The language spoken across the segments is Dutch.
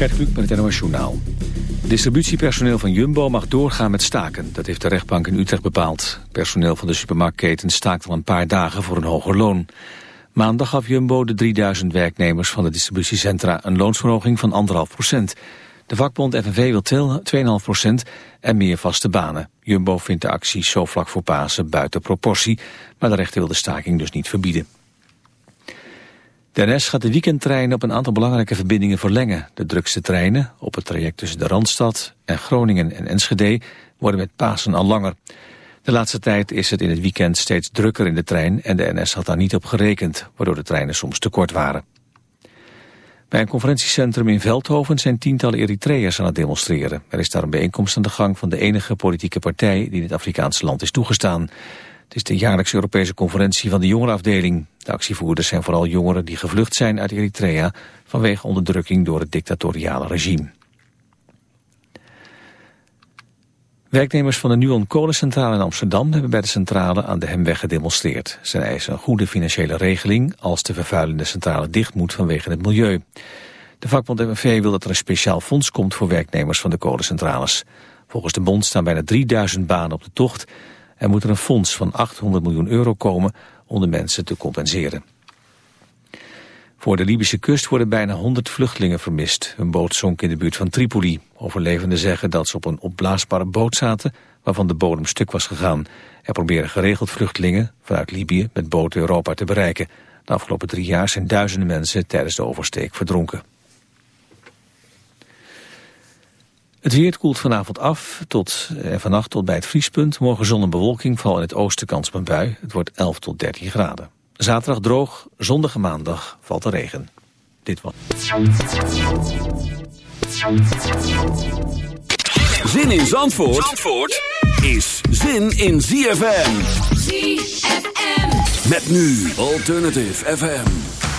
Gert Kluk met het NOS. Distributiepersoneel van Jumbo mag doorgaan met staken. Dat heeft de rechtbank in Utrecht bepaald. Personeel van de supermarktketen staakt al een paar dagen voor een hoger loon. Maandag gaf Jumbo de 3000 werknemers van de distributiecentra een loonsverhoging van 1,5 procent. De vakbond FNV wil 2,5 procent en meer vaste banen. Jumbo vindt de actie zo vlak voor Pasen buiten proportie, maar de rechter wil de staking dus niet verbieden. De NS gaat de weekendtreinen op een aantal belangrijke verbindingen verlengen. De drukste treinen op het traject tussen de Randstad en Groningen en Enschede worden met Pasen al langer. De laatste tijd is het in het weekend steeds drukker in de trein en de NS had daar niet op gerekend, waardoor de treinen soms te kort waren. Bij een conferentiecentrum in Veldhoven zijn tientallen Eritreërs aan het demonstreren. Er is daar een bijeenkomst aan de gang van de enige politieke partij die in het Afrikaanse land is toegestaan. Het is de jaarlijkse Europese conferentie van de jongerenafdeling. De actievoerders zijn vooral jongeren die gevlucht zijn uit Eritrea vanwege onderdrukking door het dictatoriale regime. Werknemers van de Nuon kolencentrale in Amsterdam hebben bij de centrale aan de Hemweg gedemonstreerd. Ze eisen een goede financiële regeling als de vervuilende centrale dicht moet vanwege het milieu. De vakbond FNV wil dat er een speciaal fonds komt voor werknemers van de kolencentrales. Volgens de bond staan bijna 3000 banen op de tocht. Er moet er een fonds van 800 miljoen euro komen om de mensen te compenseren. Voor de Libische kust worden bijna 100 vluchtelingen vermist. Een boot zonk in de buurt van Tripoli. Overlevenden zeggen dat ze op een opblaasbare boot zaten... waarvan de bodem stuk was gegaan. Er proberen geregeld vluchtelingen vanuit Libië met boten Europa te bereiken. De afgelopen drie jaar zijn duizenden mensen tijdens de oversteek verdronken. Het weer koelt vanavond af tot, en eh, vannacht tot bij het vriespunt. Morgen zon en bewolking, vooral in het oosten kans op een bui. Het wordt 11 tot 13 graden. Zaterdag droog, zondag en maandag valt er regen. Dit was. Zin in Zandvoort, Zandvoort is zin in ZFM. ZFM. Met nu Alternative FM.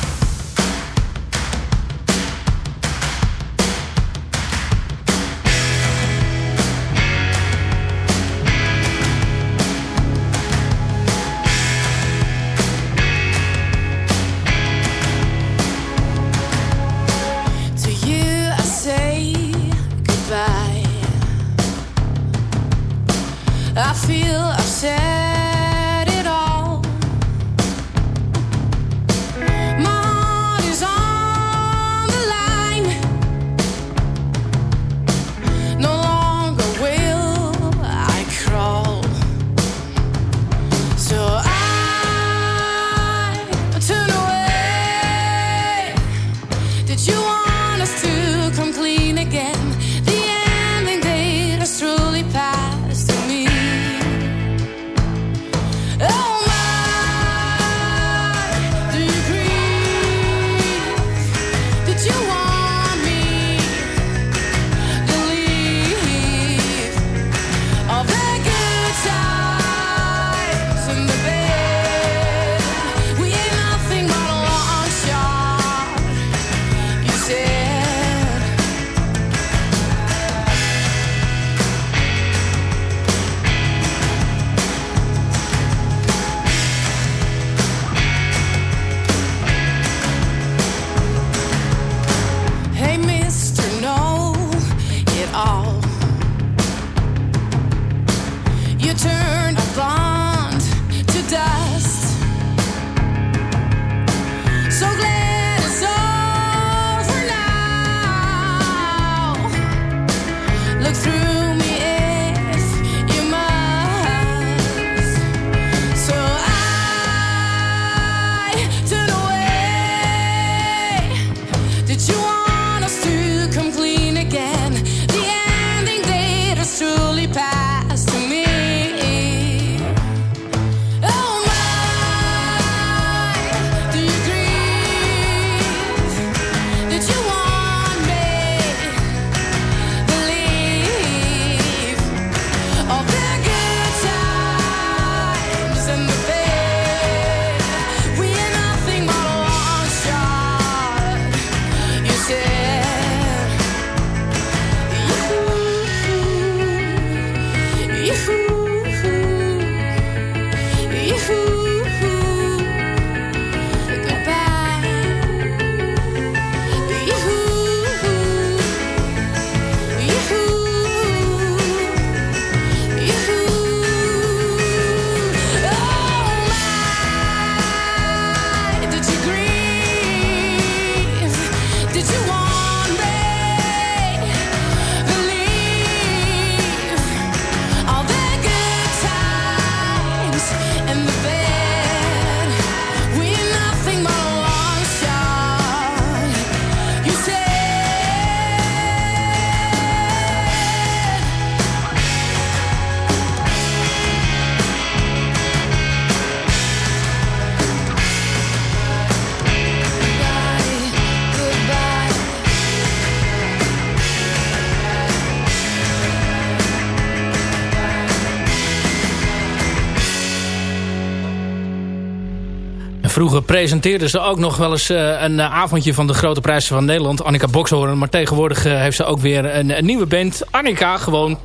Vroeger presenteerde ze ook nog wel eens een avondje van de grote prijzen van Nederland. Annika Bokshoorn. Maar tegenwoordig heeft ze ook weer een, nieuwe band. Annika, gewoon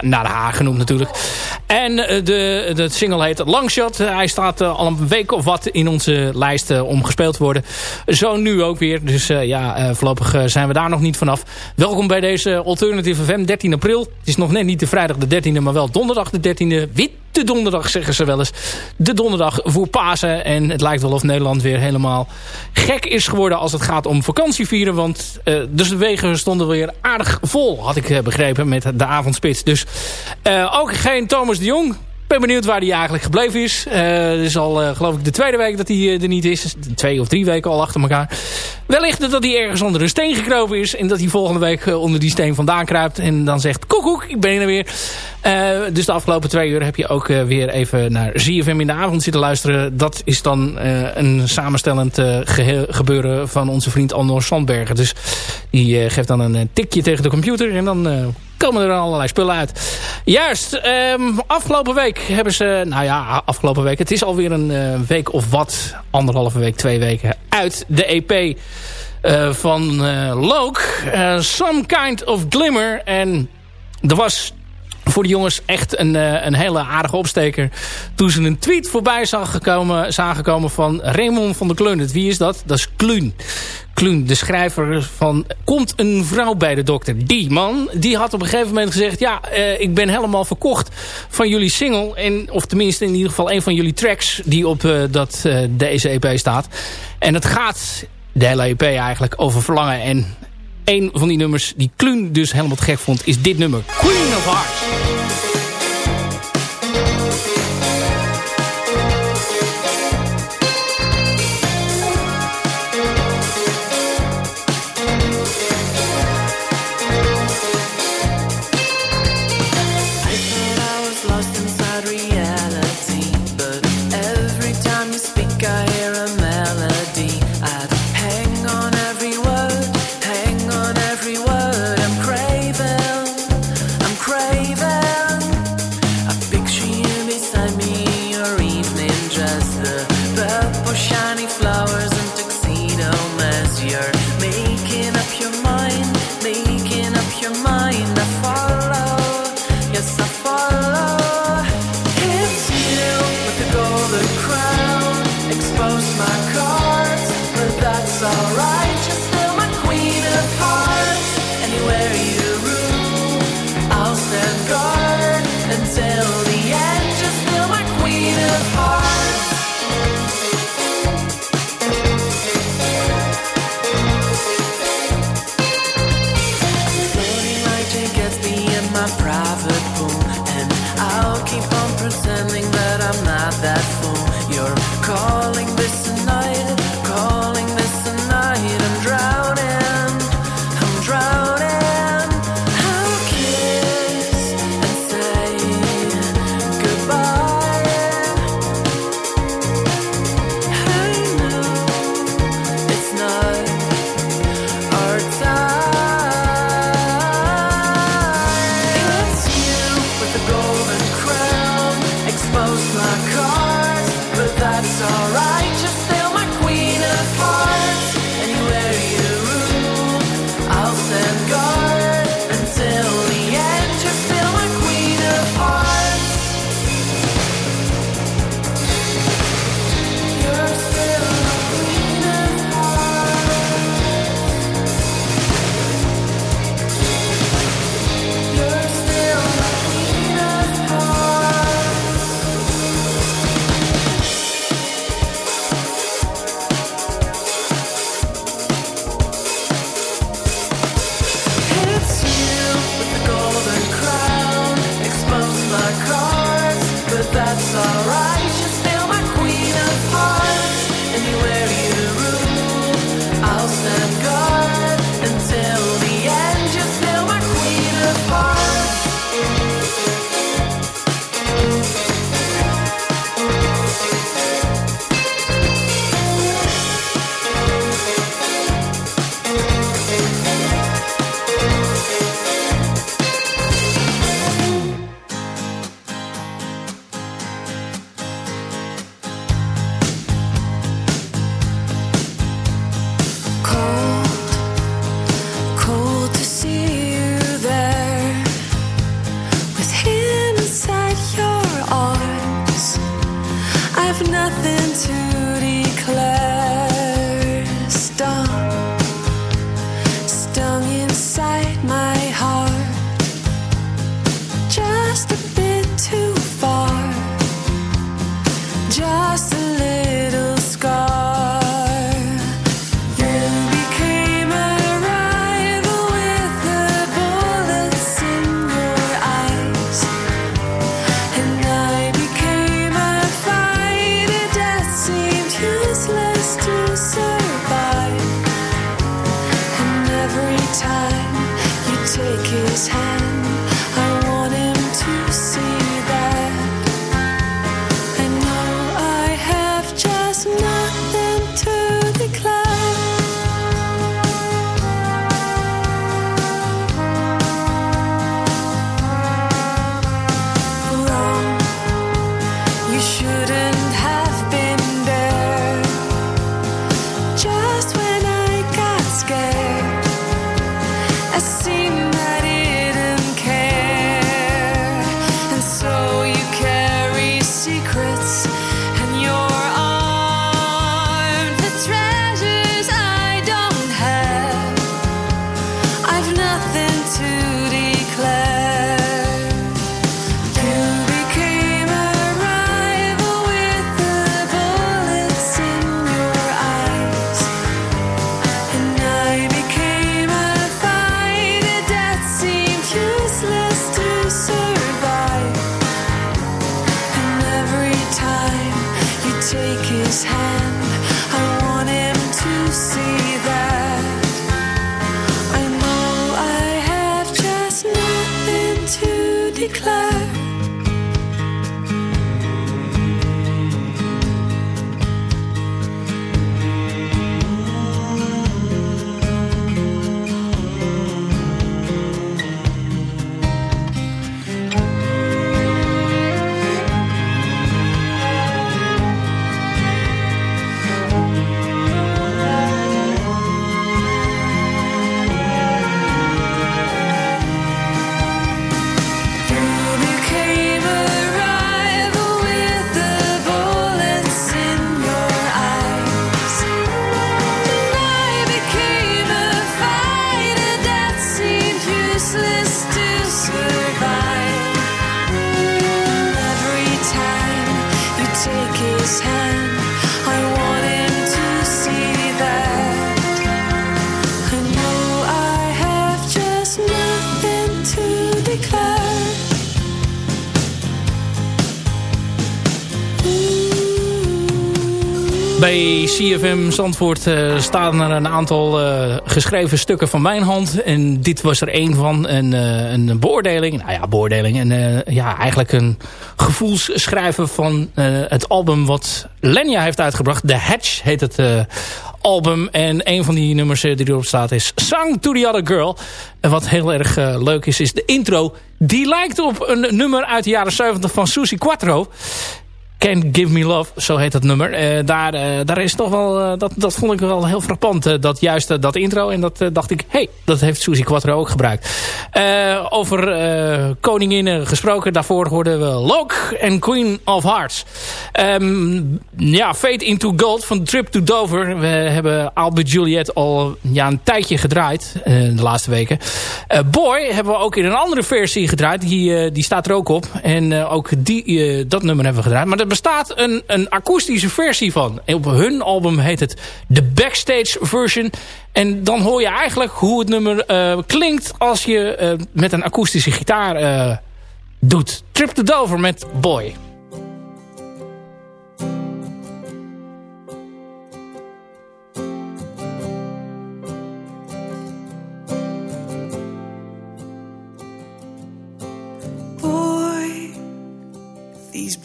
naar haar genoemd natuurlijk. En de, de single heet Longshot. hij staat al een week of wat in onze lijst om gespeeld te worden. Zo nu ook weer. Dus ja, voorlopig zijn we daar nog niet vanaf. Welkom bij deze Alternative FM, 13 april. Het is nog net niet de vrijdag de 13e, maar wel donderdag de 13e. Witte donderdag zeggen ze wel eens. De donderdag voor Pasen. En het lijkt wel of Nederland weer helemaal gek is geworden als het gaat om vakantievieren. Want dus de wegen stonden weer aardig vol, had ik uh, begrepen, met de avondspits. Dus uh, ook geen Thomas de Jong ben benieuwd waar hij eigenlijk gebleven is. Uh, het is al, uh, geloof ik, de tweede week dat hij uh, er niet is. Twee of drie weken al achter elkaar. Wellicht dat hij ergens onder een steen gekropen is. En dat hij volgende week onder die steen vandaan kruipt. En dan zegt, koekoek, ik ben er weer. dus de afgelopen twee uur heb je ook weer even naar ZFM in de avond zitten luisteren. Dat is dan een samenstellend gebeuren van onze vriend Andor Sandbergen. Dus die geeft dan een tikje tegen de computer. En dan komen er allerlei spullen uit. Juist, um, afgelopen week hebben ze... Nou ja, afgelopen week. Het is alweer een uh, week of wat. Anderhalve week, twee weken uit de EP... Eh, van uh, Loke. Some Kind of Glimmer. En er was voor de jongens echt een, een hele aardige opsteker. Toen ze een tweet voorbij zagen komen, zagen komen van Raymond van der Kleun. Wie is dat? Dat is Kluun. Kluun, de schrijver van... Komt een vrouw bij de dokter? Die man, die had op een gegeven moment gezegd... Ja, uh, ik ben helemaal verkocht van jullie single. En, of tenminste in ieder geval een van jullie tracks... die op uh, dat, deze EP staat. En het gaat, de hele EP eigenlijk, over verlangen. En een van die nummers die Kluun dus helemaal gek vond... is dit nummer, Queen of Hearts. CFM Zandvoort uh, staan er een aantal uh, geschreven stukken van mijn hand. En dit was er één van. Een, uh, een beoordeling. Nou ja, beoordeling. En ja, eigenlijk een gevoelsschrijven van het album wat Lenya heeft uitgebracht. The Hatch heet het album. En een van die nummers die erop staat is Song to the Other Girl. En wat heel erg leuk is, is de intro. Die lijkt op een nummer uit de jaren 70 van Susie Quattro. Can't Give Me Love, zo heet dat nummer. Uh, daar, uh, daar is toch wel, uh, dat, dat vond ik wel heel frappant, dat juist dat intro. En dat dacht ik, hey, dat heeft Suzy Quattro ook gebruikt. over koninginnen gesproken, daarvoor hoorden we Locke en Queen of Hearts. Um, ja, Fate into Gold van Trip to Dover. We hebben Albert Juliet al ja, een tijdje gedraaid, de laatste weken. Boy hebben we ook in een andere versie gedraaid, die, die staat er ook op. En ook die, dat nummer hebben we gedraaid. Maar bestaat een, een akoestische versie van. op hun album heet het de Backstage Version. En dan hoor je eigenlijk hoe het nummer uh, klinkt als je uh, met een akoestische gitaar uh, doet. Trip to Dover met Boy.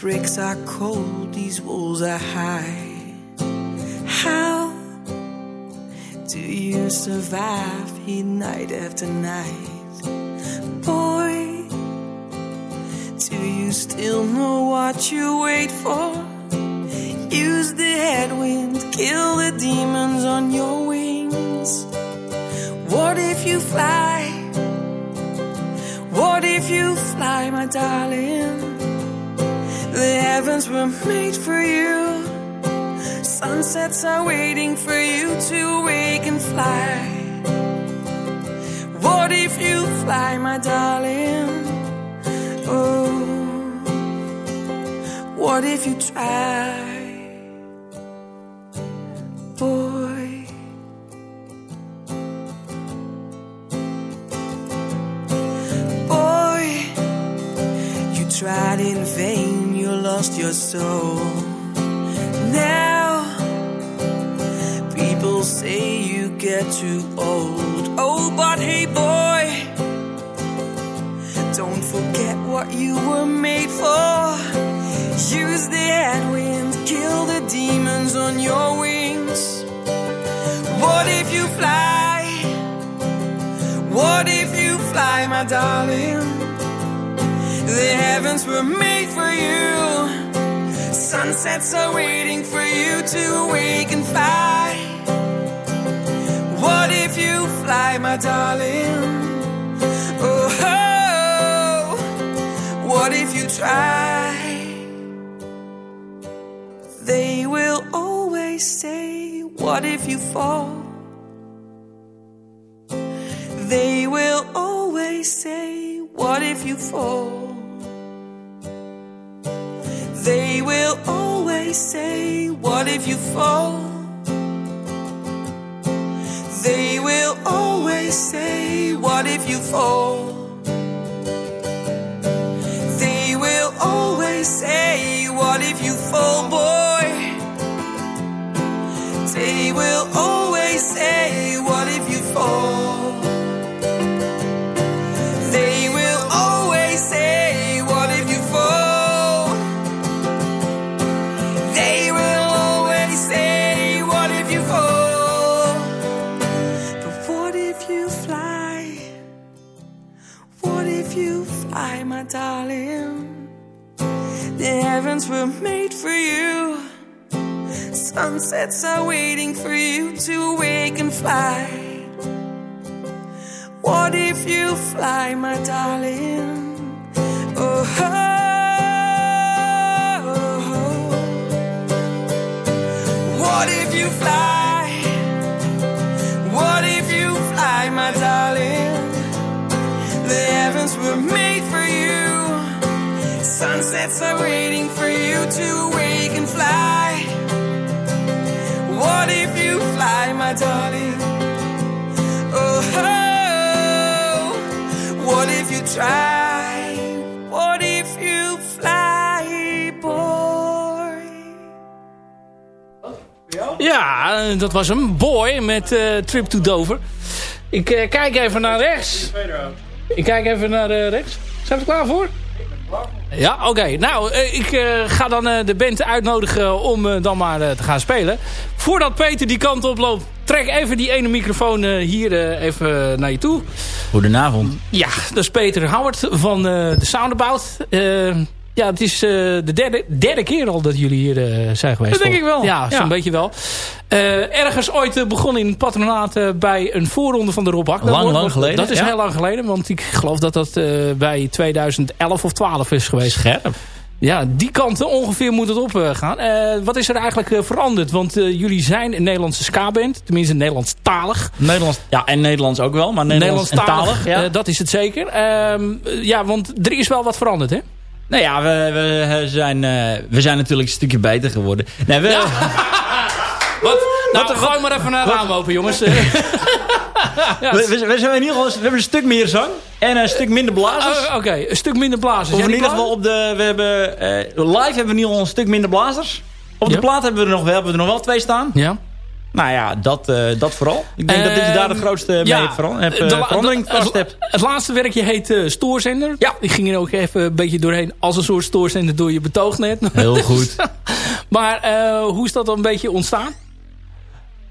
Bricks are cold, these walls are high. How do you survive here night after night? Boy, do you still know what you wait for? Use the headwind, kill the demons on your wings. What if you fly? What if you fly, my darling? The heavens were made for you. Sunsets are waiting for you to wake and fly. What if you fly, my darling? Oh, what if you try? Boy. Boy, you tried in vain lost your soul. Now, people say you get too old. Oh, but hey, boy, don't forget what you were made for. Use the headwind, kill the demons on your wings. What if you fly? What if you fly, my darling? The heavens were made for you. Sunsets are waiting for you to awake and fly. What if you fly, my darling? Oh, oh what if you try? They will always say, What if you fall? They will always say, What if you fall? They will always say, What if you fall? They will always say, What if you fall? They will always say, What if you fall, boy? They will always darling? The heavens were made for you. Sunsets are waiting for you to wake and fly. What if you fly, my darling? Oh, oh, oh. what if you fly? What if you fly, my darling? Sunsets are waiting for you to wake and fly. What if you fly, my darling? Oh, what if you try? What if you fly, boy? Ja, dat was een boy met eh, Trip to Dover. Ik eh, kijk even naar rechts. Ik kijk even naar eh, rechts. Zijn we er klaar voor? Ja, oké. Nou, eh, ik eh, ga dan eh, de band uitnodigen om dan maar te gaan spelen. Voordat Peter die kant op loopt, trek even die ene microfoon hier even naar je toe. Goedenavond. Ja, dat is Peter Howard van de Soundabout. Ja, het is eh, de derde, derde keer al dat jullie hier eh, zijn geweest. Dat denk ik wel. Ja, zo'n Ja. beetje wel. Eh, ergens ooit begonnen in het patronaat bij een voorronde van de Rob Akda. Lang, Wordt- lang geleden, Dat is ja. heel lang geleden, want ik geloof dat dat bij 2011 of 12 is geweest. Scherp. Ja, die kant ongeveer moet het opgaan. Wat is er eigenlijk veranderd? Want jullie zijn een Nederlandse ska-band. Tenminste, Nederlandstalig. Nederlands, ja, en Nederlands ook wel, maar Nederlands en talig. Ja. dat is het zeker. Ehm, eh, ja, want er is wel wat veranderd, hè? Nou ja, we, we, zijn, eh, we zijn natuurlijk een stukje beter geworden. Nee, we, Wat? Nou, gooi maar even een raam open, jongens. ja, we, we, we zijn in ieder geval, we hebben een stuk meer zang en een stuk minder blazers. Oh, Oké, een stuk minder blazers. In ieder geval op de, we hebben, eh, live hebben we in ieder geval een stuk minder blazers. Op de Ja. plaat hebben we, er nog, wel- hebben we er nog wel twee staan. Ja. Nou ja, dat, eh, dat vooral. Ik denk dat je daar de Ehm, grootste mee ja, hebt veran- hebt, eh, de verandering de- vast het, hebt. het laatste werkje heet eh, Stoorzender. Ja. Ik ging er ook even een beetje doorheen als een soort stoorzender door je betoog net. Heel goed. maar eh, hoe is dat dan een beetje ontstaan?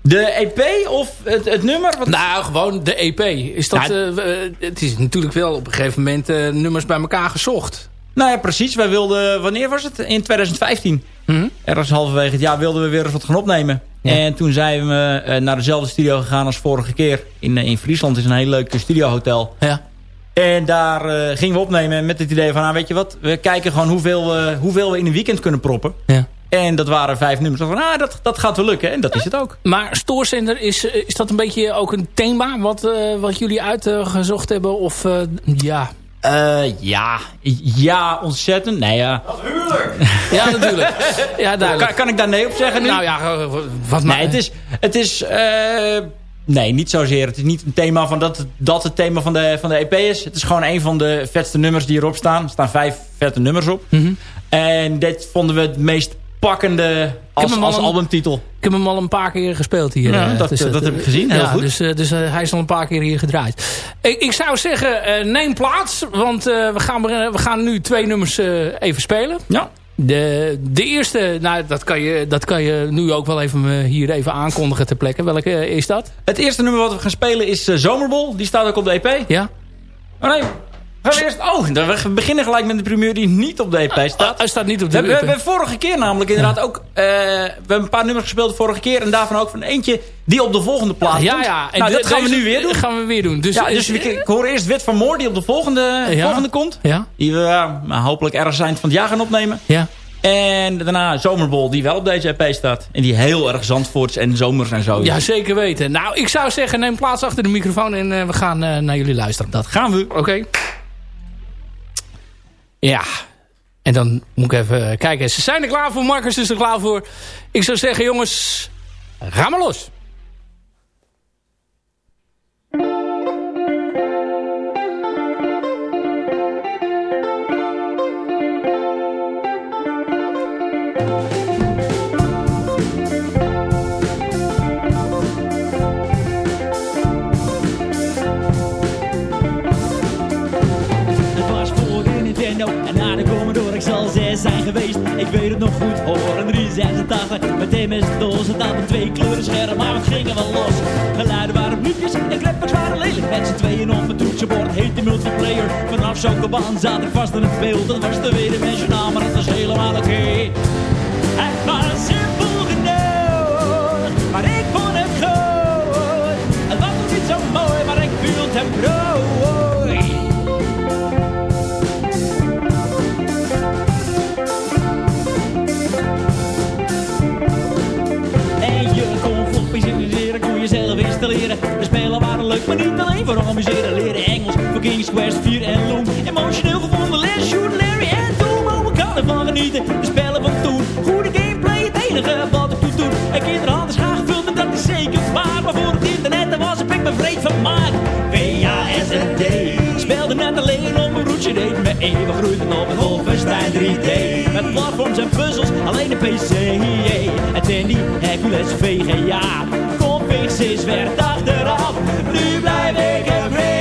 De EP of het, het nummer? Wat, Nou, gewoon de EP. Is dat, Nou, eh, eh, het is natuurlijk wel op een gegeven moment eh, nummers bij elkaar gezocht. Nou ja, precies. Wij wilden, wanneer was het? In 2015. Mhm. Ergens halverwege het jaar wilden we weer eens wat gaan opnemen. Ja. En toen zijn we eh, naar dezelfde studio gegaan als vorige keer. In, eh, in Friesland is een heel leuk studiohotel. Ja. En daar eh, gingen we opnemen met het idee van, nou weet je wat, we kijken gewoon hoeveel, we hoeveel we in een weekend kunnen proppen. ja. En dat waren vijf nummers. Van, ah, dat, dat gaat wel lukken. En dat is het ook. Maar stoorzender, is, is dat een beetje ook een thema wat, wat jullie uitgezocht hebben? Of ja... Eh, ja, ja, ontzettend. Nee, ja. Ja, natuurlijk. Ja, duidelijk. Kan, kan ik daar nee op zeggen nu? Nou ja, eh, wat maar... Nee, het is... Het is eh, nee, niet zozeer. Het is niet een thema van dat, dat het thema van de, van de EP is. Het is gewoon een van de vetste nummers die erop staan. Er staan vijf vette nummers op. Mhm. En dit vonden we het meest pakkende als, albumtitel. Ik heb hem al een paar keer gespeeld hier. Ja, eh, dat- dus dat heb ik gezien, heel ja, goed. Dus, eh, dus eh, hij is al een paar keer hier gedraaid. Ik, ik zou zeggen, neem plaats. Want we, gaan, we gaan nu twee nummers even spelen. Ja. De, de eerste, nou, dat kan, je, dat kan je nu ook wel even hier even aankondigen ter plekke. Welke is dat? Het eerste nummer wat we gaan spelen is Zomerbol. Die staat ook op de EP. Ja? Oh nee. Gaan we eerst... Oh, dan- we beginnen gelijk met de primeur die niet op de EP staat. Hij staat niet op de hebben, we hebben vorige keer namelijk inderdaad ook... eh, we hebben een paar nummers gespeeld vorige keer. En daarvan ook van eentje die op de volgende plaat Ja, komt. ja. En nou, dat gaan we nu weer doen. gaan we weer doen. Dus, Ja, dus eh, ik, ik hoor eerst Wit van Moor die op de volgende, Ja. volgende komt. Ja? Die we ja, maar hopelijk ergens eind van het jaar gaan opnemen. Ja. En daarna Zomerbol die wel op deze EP staat. En die heel erg Zandvoorts en zomers en zo. Ja, zeker weten. Nou, ik zou zeggen, neem plaats achter de microfoon en eh, we gaan eh, naar jullie luisteren. Dat gaan we. Oké. Ja. En dan moet ik even kijken. Ze zijn er klaar voor. Marcus is er klaar voor. Ik zou zeggen, jongens, ga maar los. Ik weet het nog goed, hoor, een 386 met MS-DOS. Het had twee kleuren scherm, maar het gingen wel los. Geluiden waren bloedjes en graphics waren lelijk. Met z'n tweeën op een toetsenbord heet de multiplayer. Vanaf Sokoban zat ik vast in het beeld. Dat was tweedimensionaal, maar het was helemaal oké. Het niet alleen voor amuseren. Leren Engels voor King's Quest 4 en Loom. Emotioneel gevonden les, shoot Larry en Doom. Oh, we kan ervan genieten, de spellen van toen. Goede gameplay, het enige wat ik toe doe. En kinderhand is graag gevuld dat is zeker waar. Maar voor het internet, daar was ik me vreed van maak. VHS en D. Speelde net alleen op een roetje deed. Me even groeide op een Wolfenstein 3D. Met platforms en puzzels, alleen de PC. En Tandy, Hercules, VGA. Configs is werd achteraf. Nu blijf ik upgraden,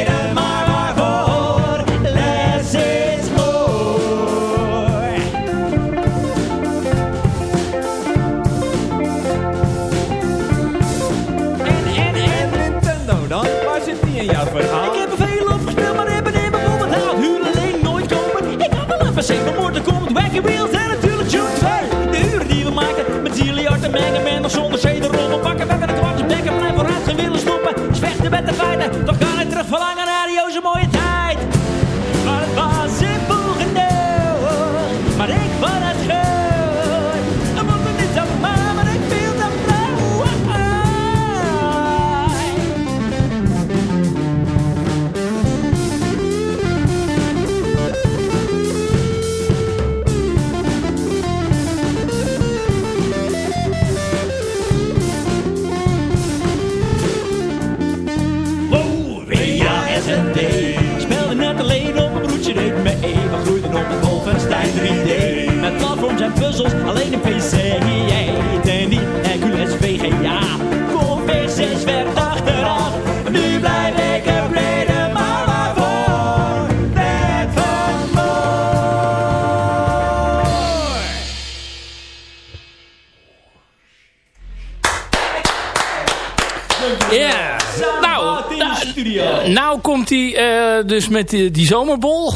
dus met die, die zomerbol.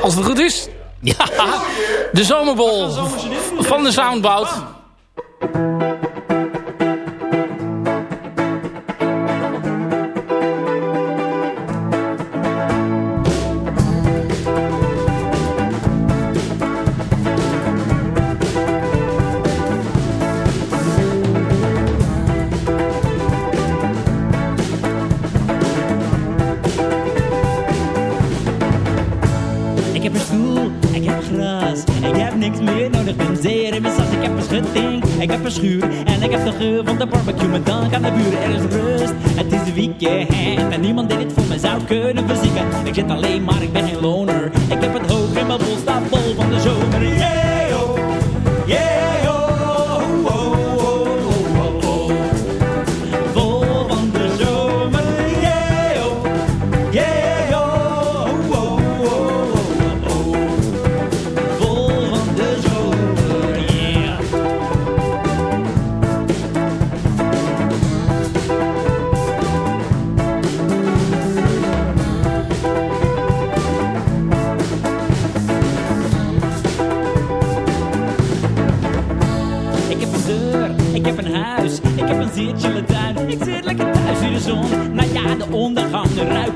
Als het goed is. Ja, de zomerbol van de Soundbout. Niks meer nodig, ben zeer in mijn sas. Ik heb een schutting, ik heb een schuur en ik heb de geur van de barbecue. Met dank aan de buren, er is rust, het is de weekend en niemand die dit voor me zou kunnen verzieken. Ik zit alleen maar, ik ben geen loner. Ik heb het hoog in mijn bol, sta vol van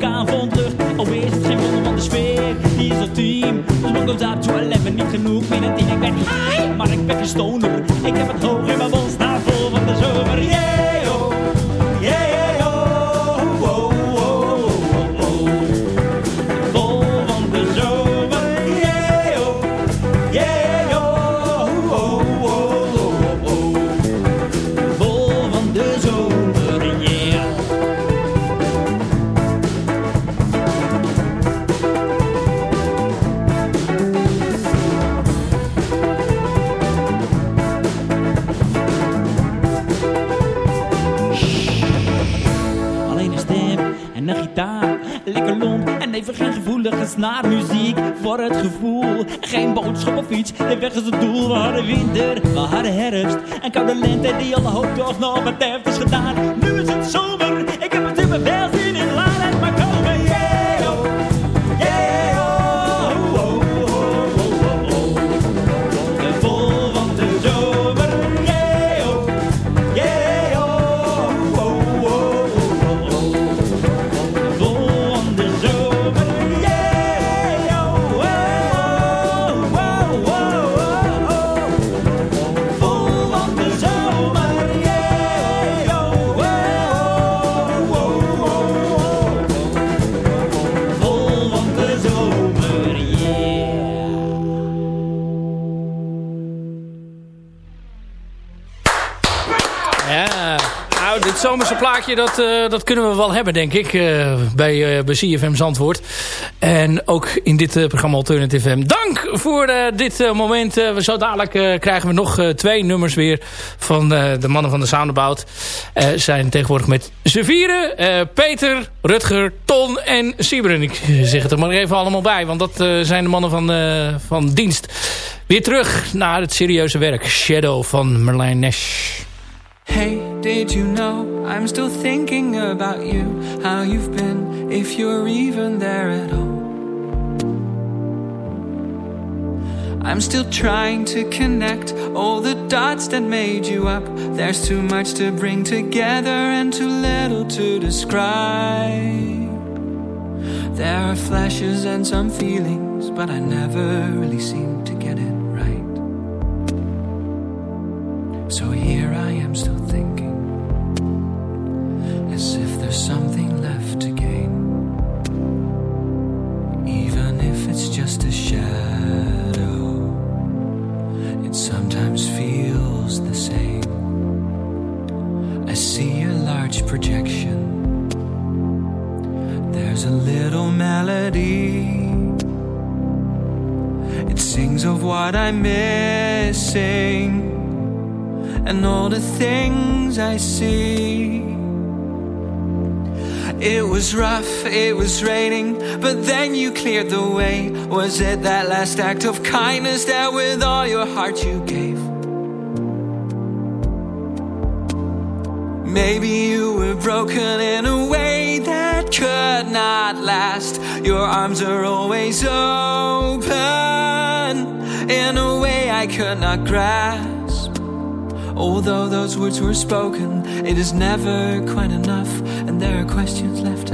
ondergang, de ruik aan lucht. Al is het geen wonder, want de sfeer, die is het team. Dus wat komt up to 11, niet genoeg meer dan 10. Ik ben high, maar ik ben geen. Ik heb het hoog in mijn bol, gevoelige snaarmuziek voor het gevoel. Geen boodschap of iets, de weg is het doel. We hadden winter, we hadden herfst. En koude lente die alle hoop toch nog wat heeft is gedaan. Nu is het zomer, ik zomerse plaatje, dat, eh, dat kunnen we wel hebben, denk ik. eh, bij, eh bij CFM Zandvoort. En ook in dit programma Alternative FM. Dank voor dit moment. Eh, zo dadelijk krijgen we nog twee nummers weer van de mannen van de Soundabout. Eh zijn tegenwoordig met z'n vieren. Peter, Rutger, Ton en Sibren. Ik zeg het er maar even allemaal bij, want dat zijn de mannen van, van dienst. Weer terug naar het serieuze werk. Shadow van Merlijn Nash. Hey, did you know I'm still thinking about you? How you've been, if you're even there at all. I'm still trying to connect all the dots that made you up. There's too much to bring together and too little to describe. There are flashes and some feelings, but I never really seem to get it So here I am still thinking, as if there's something left the things I see. It was rough, it was raining, but then you cleared the way. Was it that last act of kindness that with all your heart you gave? Maybe you were broken in a way that could not last. Your arms are always open in a way I could not grasp. Although those words were spoken, it is never quite enough, and there are questions left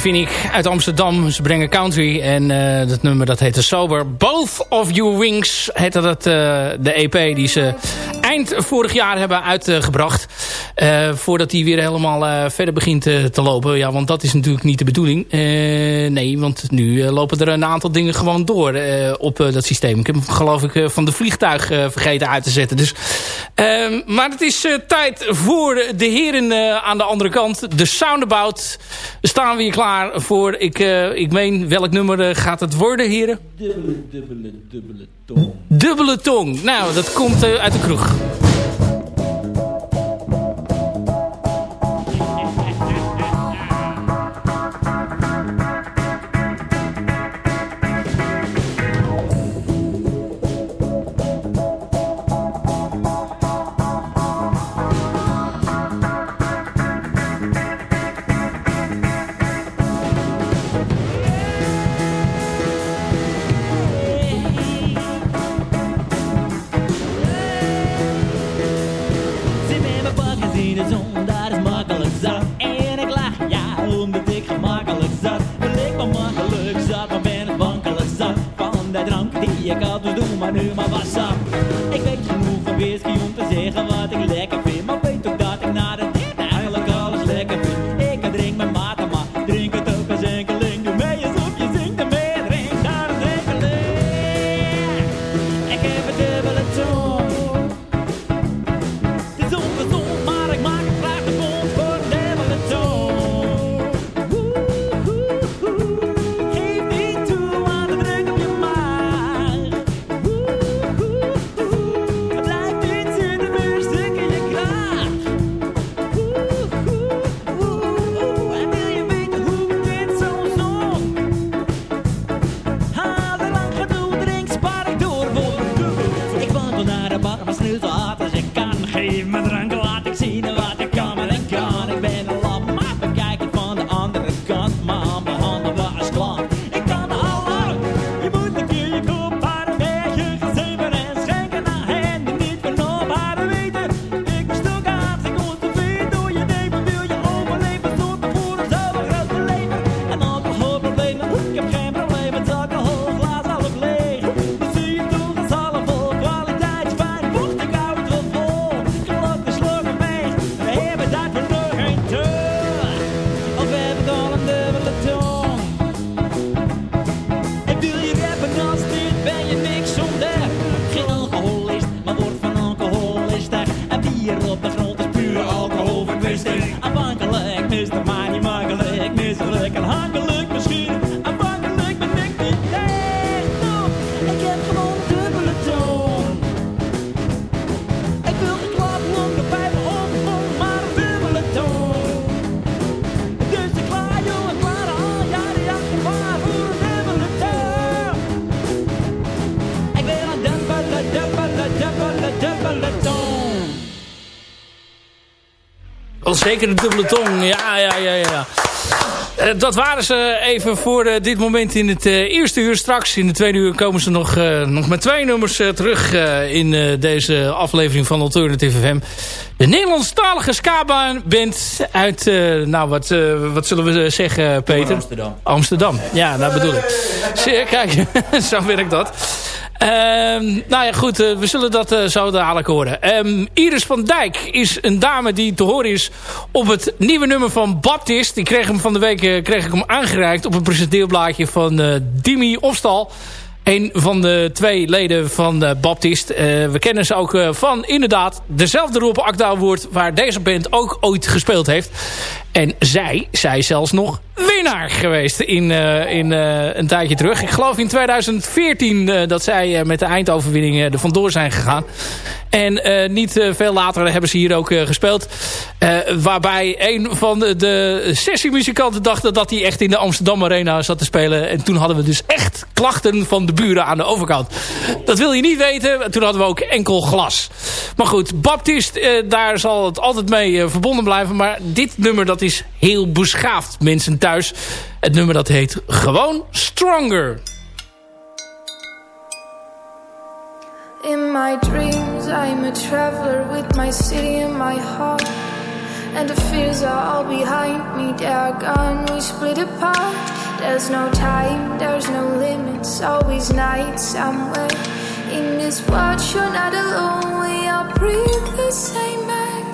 vind ik, uit Amsterdam. Ze brengen country en uh, dat nummer dat heette Sober. Both of Your Wings heette dat uh, de EP die ze eind vorig jaar hebben uitgebracht. Uh, voordat die weer helemaal verder begint te lopen. Ja, want dat is natuurlijk niet de bedoeling. nee, want nu lopen er een aantal dingen gewoon door op dat systeem. Ik heb hem geloof ik van de vliegtuig vergeten uit te zetten. Dus, ehm, maar het is tijd voor de heren aan de andere kant. De Soundabout staan we hier klaar voor. Ik, ik meen, welk nummer gaat het worden, heren? Dubbele, dubbele, dubbele tong. Dubbele tong. Nou, dat komt uit de kroeg. nu maar wassen. Ik ben genoeg van whisky om te zeggen wat ik leg. Zeker de dubbele tong. Ja, ja, ja, ja. Uh, dat waren ze even voor uh, dit moment in het uh, eerste uur. Straks in de tweede uur komen ze nog, nog met twee nummers terug in deze aflevering van Alternative FM. De Nederlandstalige ska-band uit, nou wat, wat zullen we zeggen Peter? Amsterdam. Amsterdam, ja, dat bedoel ik. Kijk, zo werkt dat. Um, nou ja, goed. Uh, we zullen dat uh, zo dadelijk horen. Um, Iris van Dijk is een dame die te horen is op het nieuwe nummer van Baptist. Ik kreeg hem van de week uh, kreeg ik hem aangereikt op een presenteerblaadje van Dimi Opstal. Een van de twee leden van Baptist. we kennen ze ook van inderdaad dezelfde woord waar deze band ook ooit gespeeld heeft. En zij, zij zelfs nog winnaar geweest in, uh, in uh, een tijdje terug. Ik geloof in 2014 uh, dat zij met de eindoverwinning er vandoor zijn gegaan. En niet veel later hebben ze hier ook gespeeld. waarbij een van de, de sessiemuzikanten dacht dat hij echt in de Amsterdam Arena zat te spelen. En toen hadden we dus echt klachten van de buren aan de overkant. Dat wil je niet weten. Toen hadden we ook enkel glas. Maar goed, Baptist, daar zal het altijd mee verbonden blijven. Maar dit nummer dat is heel beschaafd, mensen thuis. Het nummer dat heet gewoon Stronger. In my dreams I'm a traveler with my city in my heart And the fears are all behind me, they are gone, we split apart. There's no time, there's no limits, always night somewhere. In this world, you're not alone, we all breathe the same air.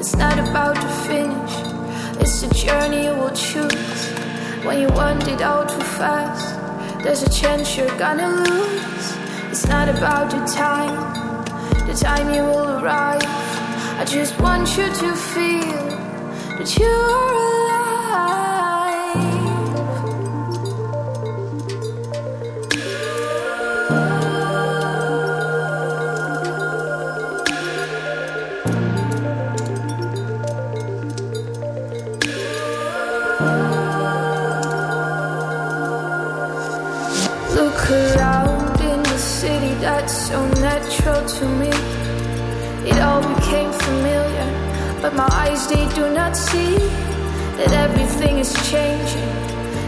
It's not about the finish, it's a journey you will choose. When you want it all too fast, there's a chance you're gonna lose. It's not about the time, the time you will arrive. I just want you to feel that you are alive. So natural to me. It all became familiar, but my eyes they do not see that everything is changing,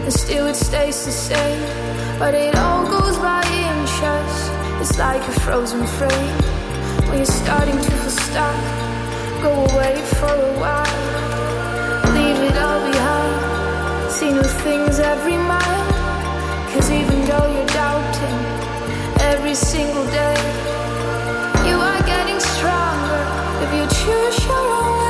and still it stays the same. But it all goes by inches. It's like a frozen frame when you're starting to feel stuck. Go away for a while, leave it all behind. See new things every mile. Cause even though you're doubting every single day, you are getting stronger if you choose your own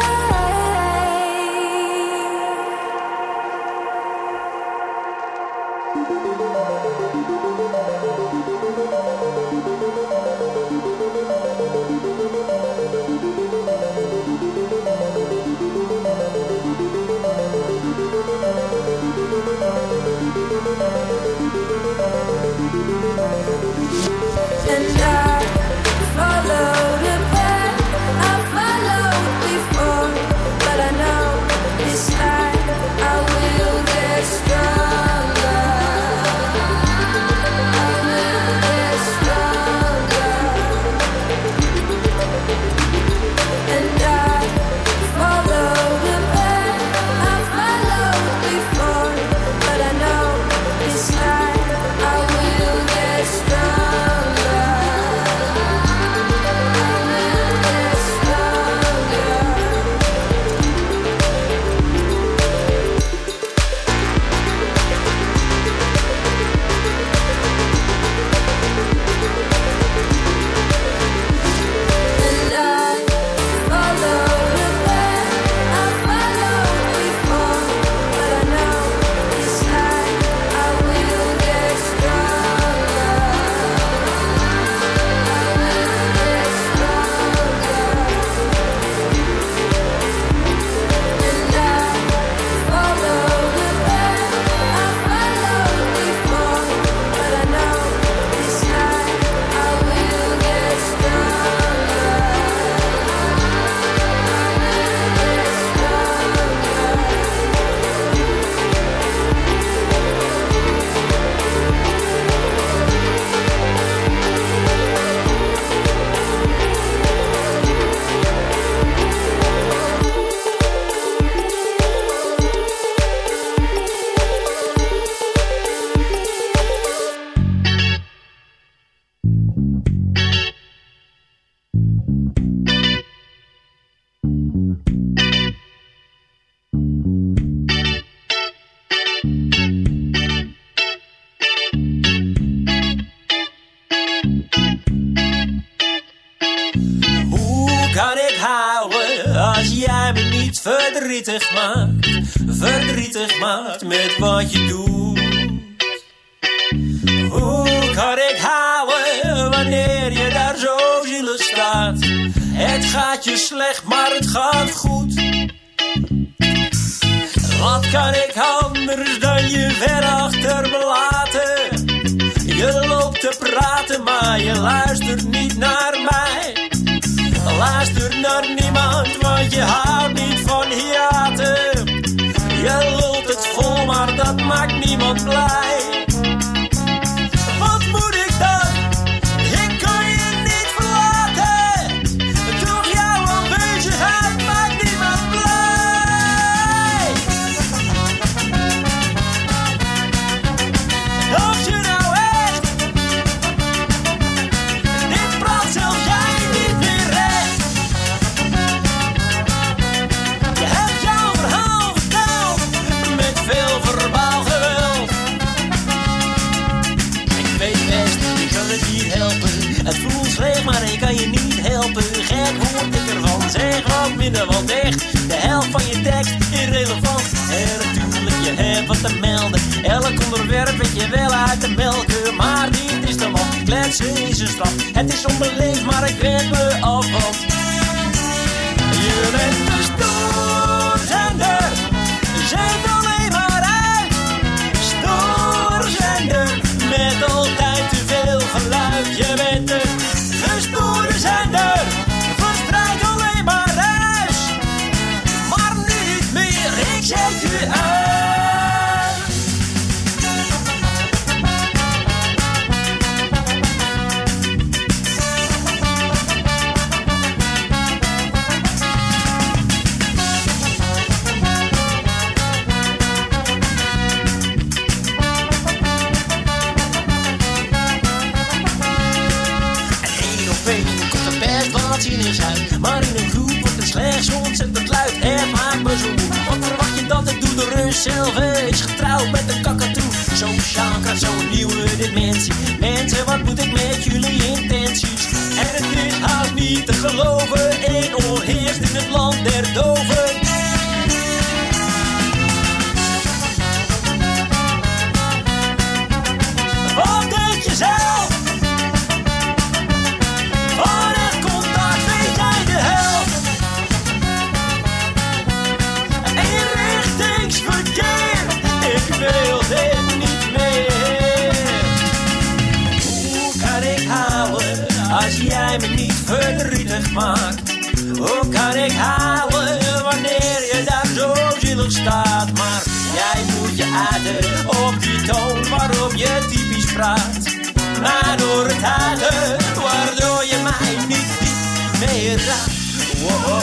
Kletsen is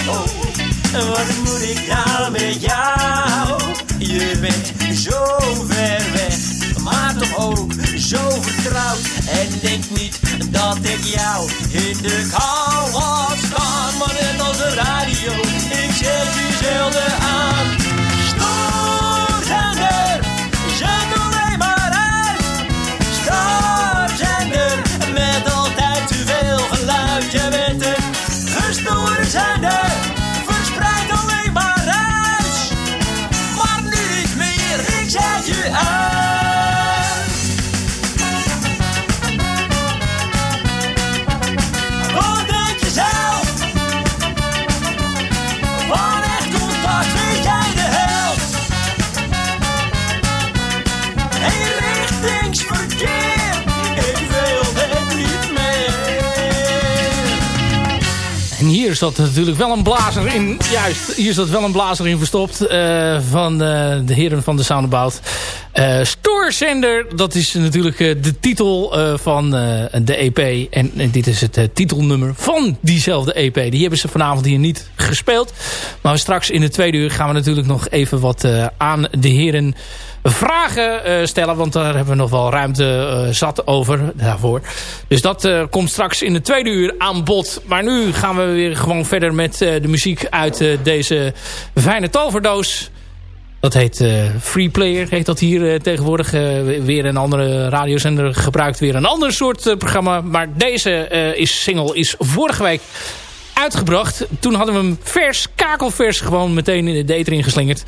Wat moet ik nou met jou? Je bent zo ver weg, maar toch ook zo vertrouwd. En denk niet dat ik jou in de kou laat staan. Maar net als de radio, ik zet je aan. Hier zat natuurlijk wel een blazer in. Juist, hier zat wel een blazer in verstopt. eh, van eh, de heren van de Soundabout. Eh Stoorzender, dat is natuurlijk de titel van de EP. En, en dit is het titelnummer van diezelfde EP. Die hebben ze vanavond hier niet gespeeld. Maar straks in de tweede uur gaan we natuurlijk nog even wat aan de heren vragen eh, stellen. Want daar hebben we nog wel ruimte eh, zat over daarvoor. Dus dat eh, komt straks in de tweede uur aan bod. Maar nu gaan we weer gewoon verder met de muziek uit deze fijne toverdoos. Dat heet Free Player, heet dat hier tegenwoordig. Weer een andere radiozender gebruikt weer een ander soort programma. Maar deze is, single is vorige week uitgebracht. Toen hadden we hem vers, kakelvers, gewoon meteen in de eter ingeslingerd.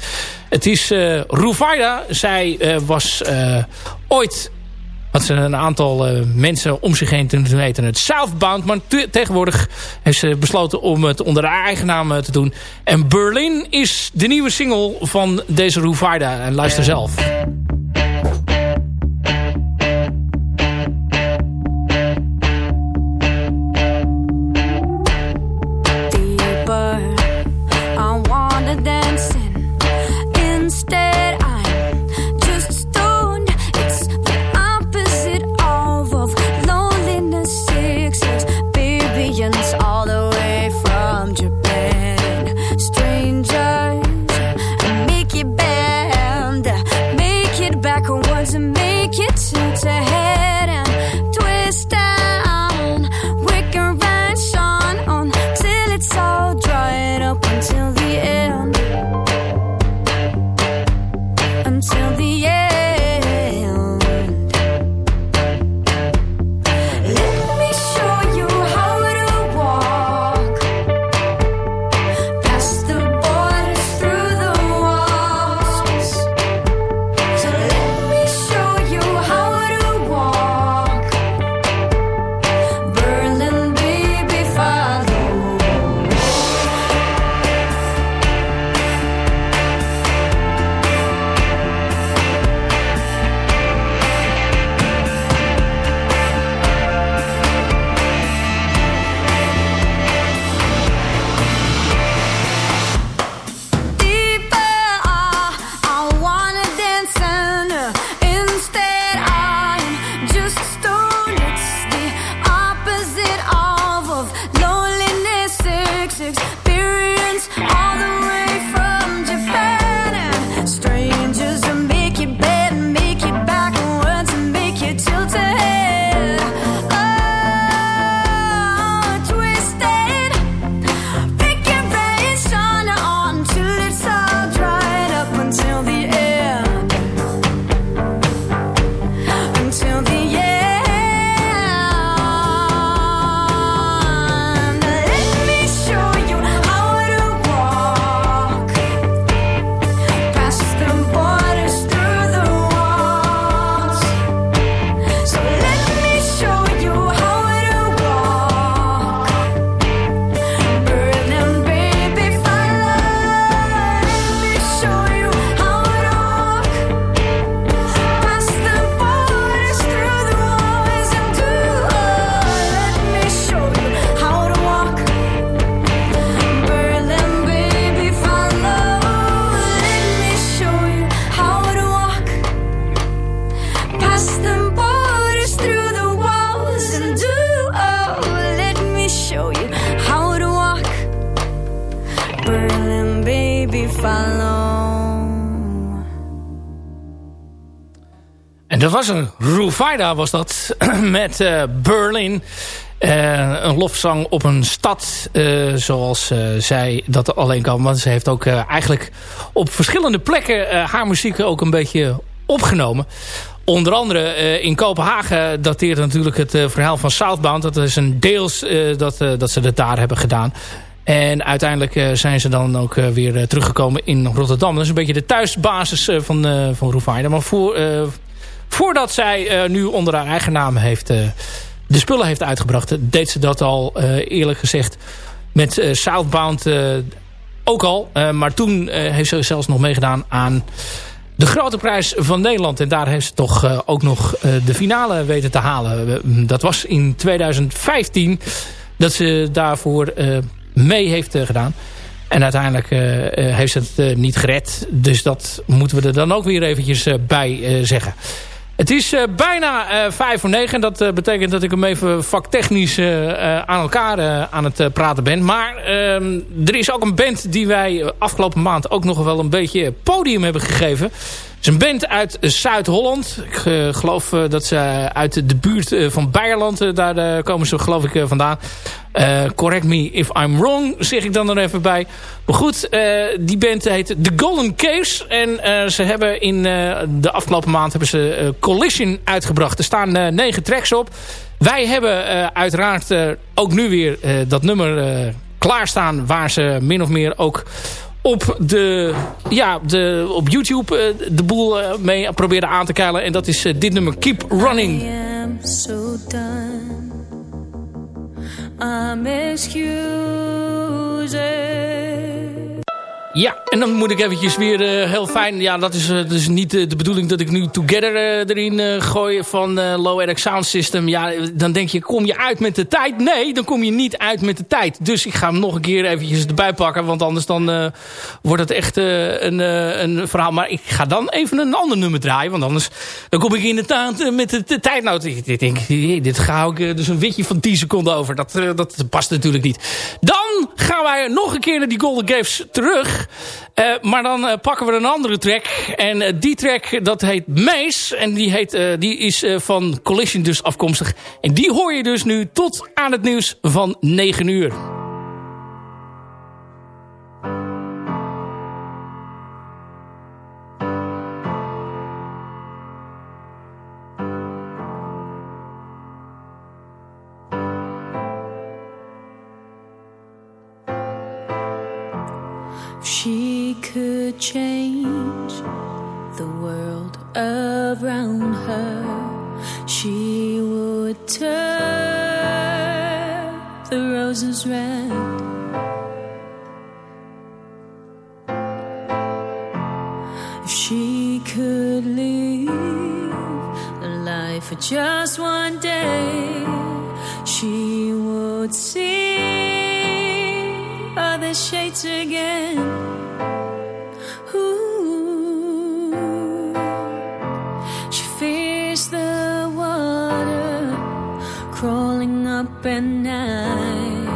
Het is Rufaida. Zij eh, was eh, ooit... Had ze een aantal mensen om zich heen te weten het Southbound. Maar te- tegenwoordig heeft ze besloten om het onder haar eigen naam te doen. En Berlin is de nieuwe single van deze Rufaida. En luister zelf. En dat was een Rufaida was dat, met eh, Berlin. Uh, een lofzang op een stad eh, zoals zij dat alleen kan. Want ze heeft ook eigenlijk op verschillende plekken haar muziek ook een beetje opgenomen. Onder andere in Kopenhagen dateert natuurlijk het verhaal van Southbound. Dat is een deels dat, dat ze het daar hebben gedaan. En uiteindelijk zijn ze dan ook weer teruggekomen in Rotterdam. Dat is een beetje de thuisbasis van, van Rufaida. Maar voor Voordat zij uh, nu onder haar eigen naam heeft, uh, de spullen heeft uitgebracht... deed ze dat al uh, eerlijk gezegd met Southbound ook al. maar toen heeft ze zelfs nog meegedaan aan de grote prijs van Nederland. En daar heeft ze toch ook nog de finale weten te halen. dat was in 2015 dat ze daarvoor mee heeft gedaan. En uiteindelijk heeft ze het niet gered. Dus dat moeten we er dan ook weer eventjes bij zeggen. Het is uh, bijna uh, voor negen. Dat uh, betekent dat ik hem even vaktechnisch aan elkaar aan het praten ben. Maar ehm, er is ook een band die wij afgelopen maand ook nog wel een beetje podium hebben gegeven. Is band uit Zuid-Holland. Ik geloof dat ze uit de buurt van Beierland, daar komen ze geloof ik vandaan. Correct me if I'm wrong, zeg ik dan er even bij. Maar goed, die band heet The Golden Case. En ze hebben in de afgelopen maand hebben ze Collision uitgebracht. Er staan negen tracks op. Wij hebben uiteraard ook nu weer dat nummer klaarstaan... waar ze min of meer ook op, de, ja, de, op YouTube de boel mee proberen aan te keilen. En dat is dit nummer Keep Running. I. I'm. Ja, en dan moet ik eventjes weer uh, heel fijn... Ja, dat is, dus niet uh, de bedoeling dat ik nu Together erin gooi van Low Eric Sound System. Ja, dan denk je, kom je uit met de tijd? Nee, dan kom je niet uit met de tijd. Dus ik ga hem nog een keer eventjes erbij pakken. Want anders dan wordt het echt een, een verhaal. Maar ik ga dan even een ander nummer draaien. Want anders dan kom ik inderdaad met de, tijd. Nou, ik denk, dit ga ik dus een witje van 10 seconden over. Dat, dat past natuurlijk niet. Dan gaan wij nog een keer naar die Golden Games terug. Uh, maar dan uh, pakken we een andere track. En uh, die track, dat heet Mees. En die, heet, die is van Collision dus afkomstig. En die hoor je dus nu tot aan het nieuws van 9 uur. open night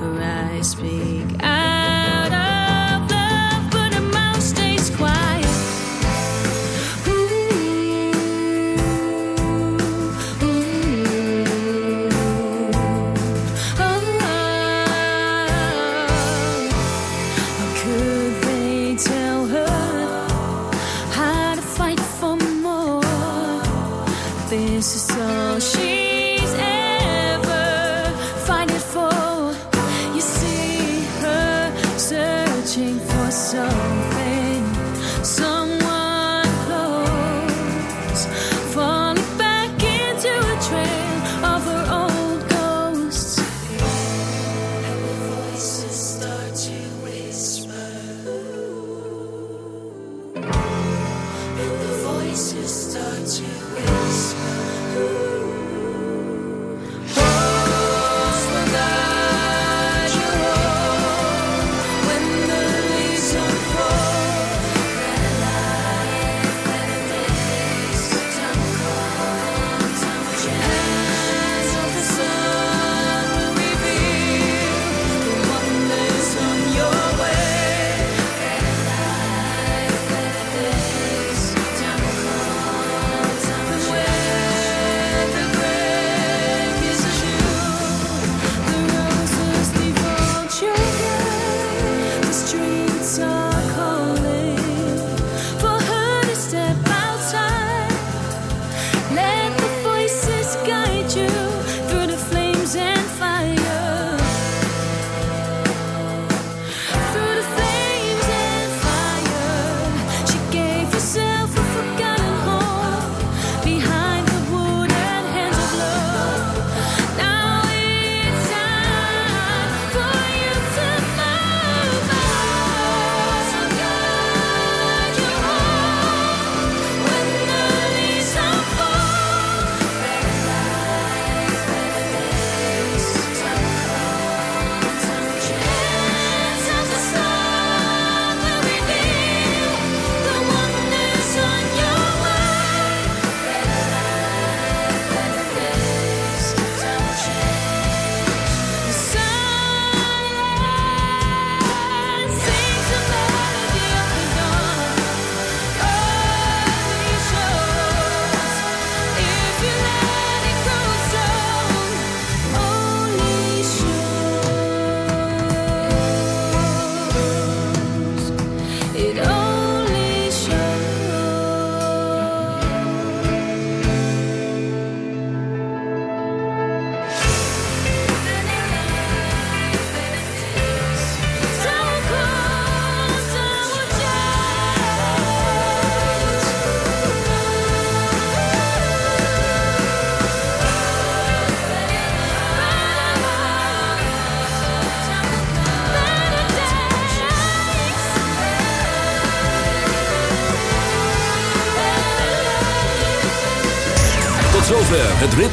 where I speak. I